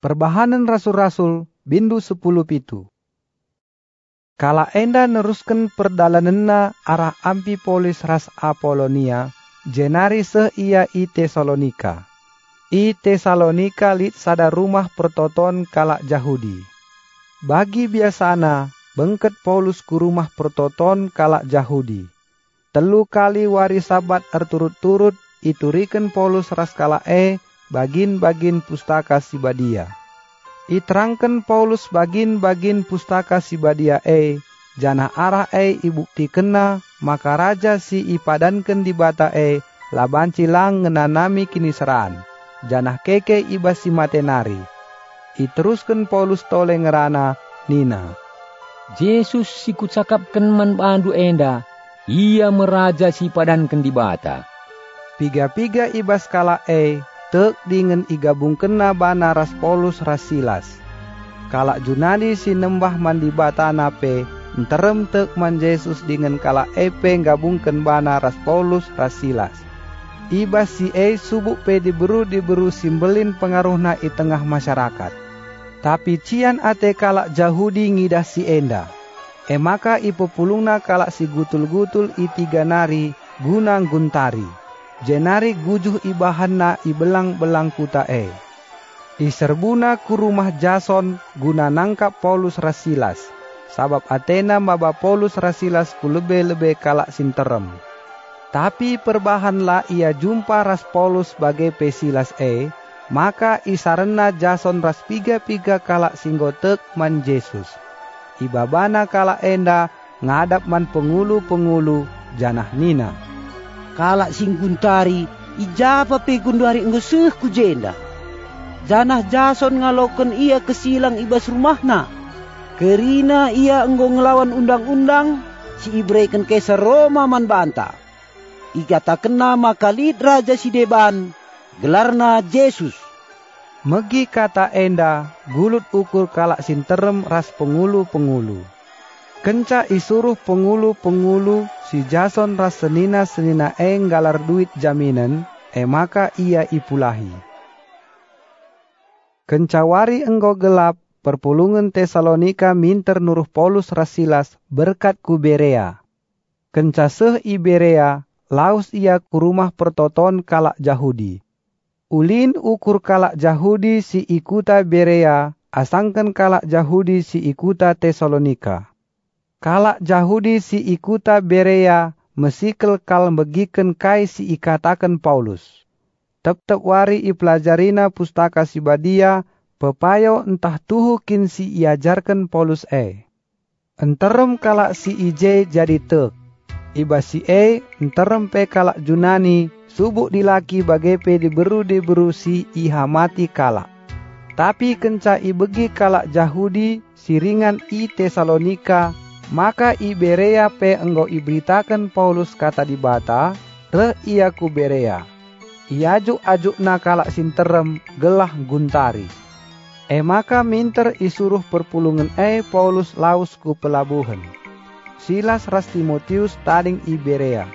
Perbahanan Rasul-Rasul bindu sepuluh pitu. Kala enda neruskan perdalanenna arah Ampipolis ras Apolonia, jenari se ia i Tesalonika. I Tesalonika lit sada rumah pertoton kala Yahudi. Bagi biasana, bengket Paulus ku rumah pertoton kala Yahudi. Telu kali wari sabat erturut-turut ituriken Paulus ras kala e bagin-bagin pustaka Sibadia. Iterangkan Paulus bagin-bagin pustaka Sibadia e, jana arah e ibukti kena, maka raja si ipadankan di bata e, laban cilang ngenanami kini seran. Janah keke iba si matenari. Iteruskan Paulus tole ngerana, Nina. Yesus si kucakapkan man bandu enda, ia meraja si padankan di bata. Piga-piga ibas kala e, tek dengan igabung kena bana ras Paulus rasilas. Kalak junadi si nembah mandi bata nape, nterem tek man Yesus dengan kala epe gabungkan bana ras Paulus rasilas. Iba si e subuk pe diberu diberu simbelin pengaruhna i tengah masyarakat. Tapi cian ate kalak Yahudi ngidah si enda. E maka ipepulungna kalak si gutul-gutul i tiga nari gunang guntari jenari gujuh ibahanna ibelang-belang kuta e. Iserbuna ku rumah Jason guna nangkap Paulus Rasilas, sabab Athena maba Paulus Rasilas ku lebe-lebe kalak sinterem. Tapi perbahanlah ia jumpa ras Paulus sebagai pesilas e, maka isarena Jason ras piga-piga kalak singgotek man Yesus. Ibabana kalak enda ngadap man pengulu-pengulu janah nina kalak sing guntari ijapa nguseuh ku jenda. Janah Jason ngaloken ia kesilang ibas rumahna. Kerina ia enggo ngelawan undang-undang si ibreken kesar Roma man banta. Igata kena makalit raja si deban gelarna Yesus. Megi kata enda gulut ukur kalak sinterem ras pengulu-pengulu. Kenca isuruh pengulu-pengulu si Jason ras senina-senina eng galar duit jaminan, e maka ia ipulahi. Kencawari enggo gelap, perpulungan Tesalonika minter nuruh Paulus rasilas berkat ku Berea. Kenca seh i Berea, laus ia ku rumah pertoton kalak Yahudi. Ulin ukur kalak Yahudi si ikuta Berea, asangkan kalak Yahudi si ikuta Tesalonika kalak Yahudi si ikuta Berea mesikel kal begiken kai si ikatakan Paulus. Tep-tep wari i pelajarina pustaka si badia, pepayo entah tuhukin si iajarkan Paulus e. Enterem kalak si ije jadi tek. Iba si e enterem pe kalak Junani subuk dilaki bagai pe diberu diberu si iha mati kalak. Tapi kenca ibegi kalak Yahudi siringan i Tesalonika maka Iberea pe enggo iberitakan Paulus kata di bata, re ia ku Berea. Iaju-ajuk nakalak sinterem gelah guntari. E maka minter isuruh perpulungan e Paulus laus ku pelabuhan. Silas ras Timotius tading Iberea.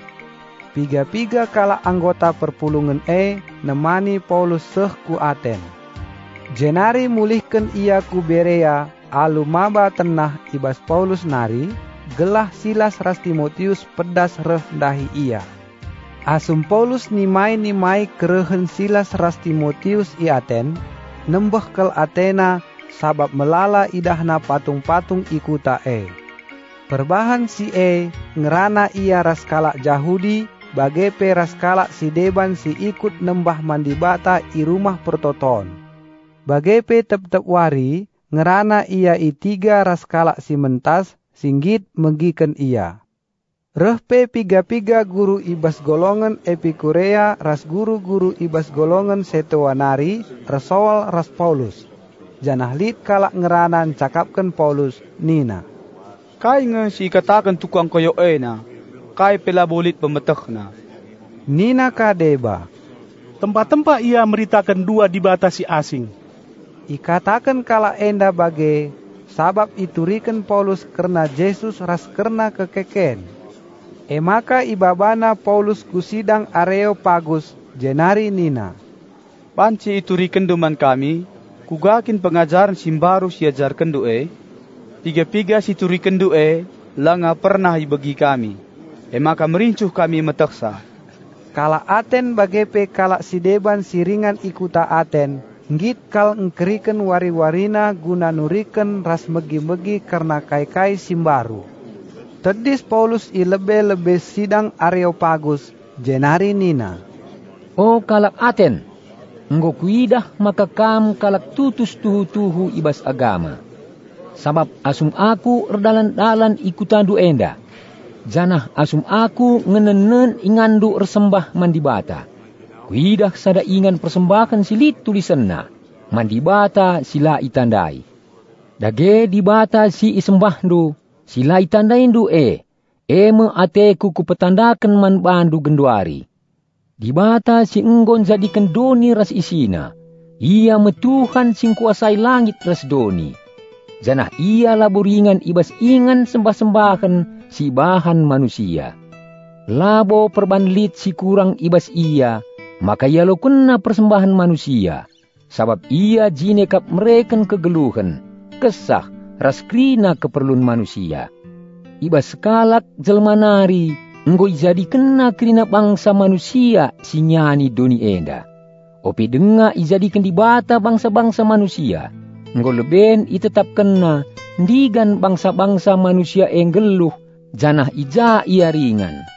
Piga-piga kala anggota perpulungan e nemani Paulus seh ku Aten. Jenari mulihkan ia ku Berea alu maba tenah ibas Paulus nari, gelah silas ras Timotius pedas reh dahi ia. Asum Paulus nimai-nimai kerehen silas ras Timotius i Aten, nembeh kel Athena sabab melala idahna patung-patung ikuta e. Perbahan si e ngerana ia ras kalak Yahudi bagepe ras kalak si deban si ikut nembah mandi bata i rumah pertoton. Bagepe tep-tep wari ngerana ia itiga ras kalak si mentas singgit megiken ia. Rehpe piga-piga guru ibas golongan Epikurea ras guru-guru ibas golongan Setuanari resowal ras Paulus. Janah lit kalak ngeranan cakapkan Paulus Nina. Kai nga si katakan tukang koyo na, kai pelabulit pemetekna. Nina kadeba. Tempat-tempat ia meritakan dua dibatasi asing ikatakan kala enda bage sabab iturikan Paulus karena Yesus ras karena kekeken. E maka ibabana Paulus kusidang Areopagus jenari nina. Panci iturikan duman kami, kugakin pengajaran simbaru siajarkan doe, piga-piga si turikan doe, langa pernah ibagi kami. E maka merincuh kami meteksa. Kala aten bagepe kala sideban siringan ikuta aten, ngit kal engkeriken wari-warina guna nuriken ras megi-megi karena kai-kai simbaru. Tedis Paulus i lebe-lebe sidang Areopagus, jenari nina. O kalak aten, Nggo kuidah maka kam kalak tutus tuhu-tuhu ibas agama. Sabab asum aku erdalan-dalan ikutan du enda. Janah asum aku ngenenen ingandu ersembah mandibata. Kuidah sada ingan persembahan silit tulisanna. Mandibata sila itandai. Dage dibata si isembahdu sila itandain du e. Eme ateku ku petandakan man bandu genduari di bata si enggon jadikan doni ras isina. Ia metuhan sing kuasai langit ras doni. Janah ia laburingan ibas ingan sembah-sembahan si bahan manusia. Labo perbanlit si kurang ibas ia, maka ia kena persembahan manusia. Sabab ia jinekap mereka kegeluhan, kesah, ras krina keperluan manusia. Ibas sekalak jelmanari, Enggo jadi kena kerina bangsa manusia sinyani doni enda. Opi denga ijadikan di bata bangsa-bangsa manusia. Enggo leben i tetap kena ndigan bangsa-bangsa manusia yang geluh janah ija ia ringan.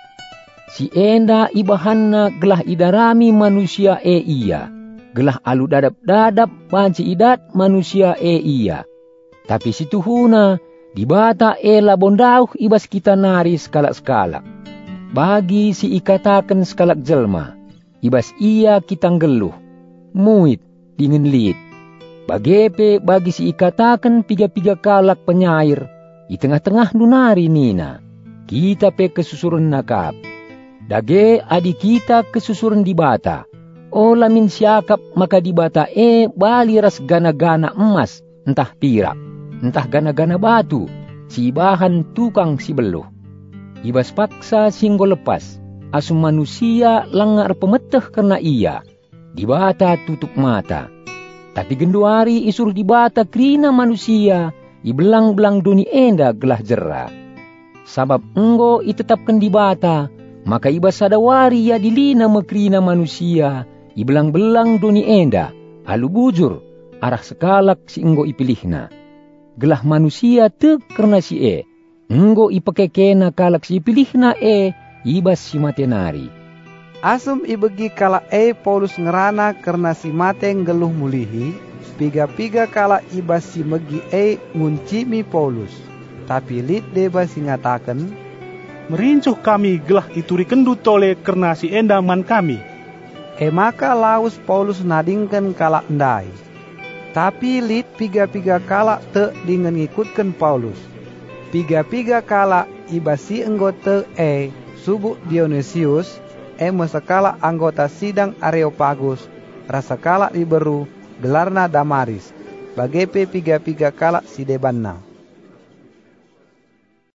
Si enda ibahanna gelah idarami manusia e iya. Gelah alu dadap-dadap panci idat manusia e iya. Tapi si tuhuna dibata e labondauh ibas kita nari skalak-skalak bagi si ikatakan sekalak jelma, ibas ia kitang geluh, muit dingin lit. Bagepe bagi si ikatakan piga-piga kalak penyair, di tengah-tengah lunari nina, kita pe kesusuran nakap. Dage adi kita kesusuran di bata, o lamin siakap maka di bata e bali ras gana-gana emas, entah pirak, entah gana-gana batu, si bahan tukang si beluh ibas paksa singgo lepas, asum manusia langar pemeteh karena ia, dibata tutup mata. Tapi genduari isur dibata krina manusia, ibelang-belang duni enda gelah jera. Sabab enggo itetapkan dibata, maka ibas sadawari ya dilina mekrina manusia, ibelang-belang duni enda, alu bujur, arah sekalak si enggo ipilihna. Gelah manusia tek karena si e, Enggo ipakekena kalak si pilih na e ibas si matenari. Asum ibegi kala e Paulus ngerana karena si mate geluh mulihi, piga-piga kala ibas si megi e nguncimi Paulus. Tapi lit deba si ngatakan, Merincuh kami gelah ituri kendu tole karena si endaman kami. E maka laus Paulus nadingkan kala endai. Tapi lit piga-piga kala te dengan ngikutkan Paulus piga-piga kala ibasi anggota E subuh Dionysius E masakala anggota sidang Areopagus rasakala iberu gelarna Damaris bagepe piga-piga kala si debanna.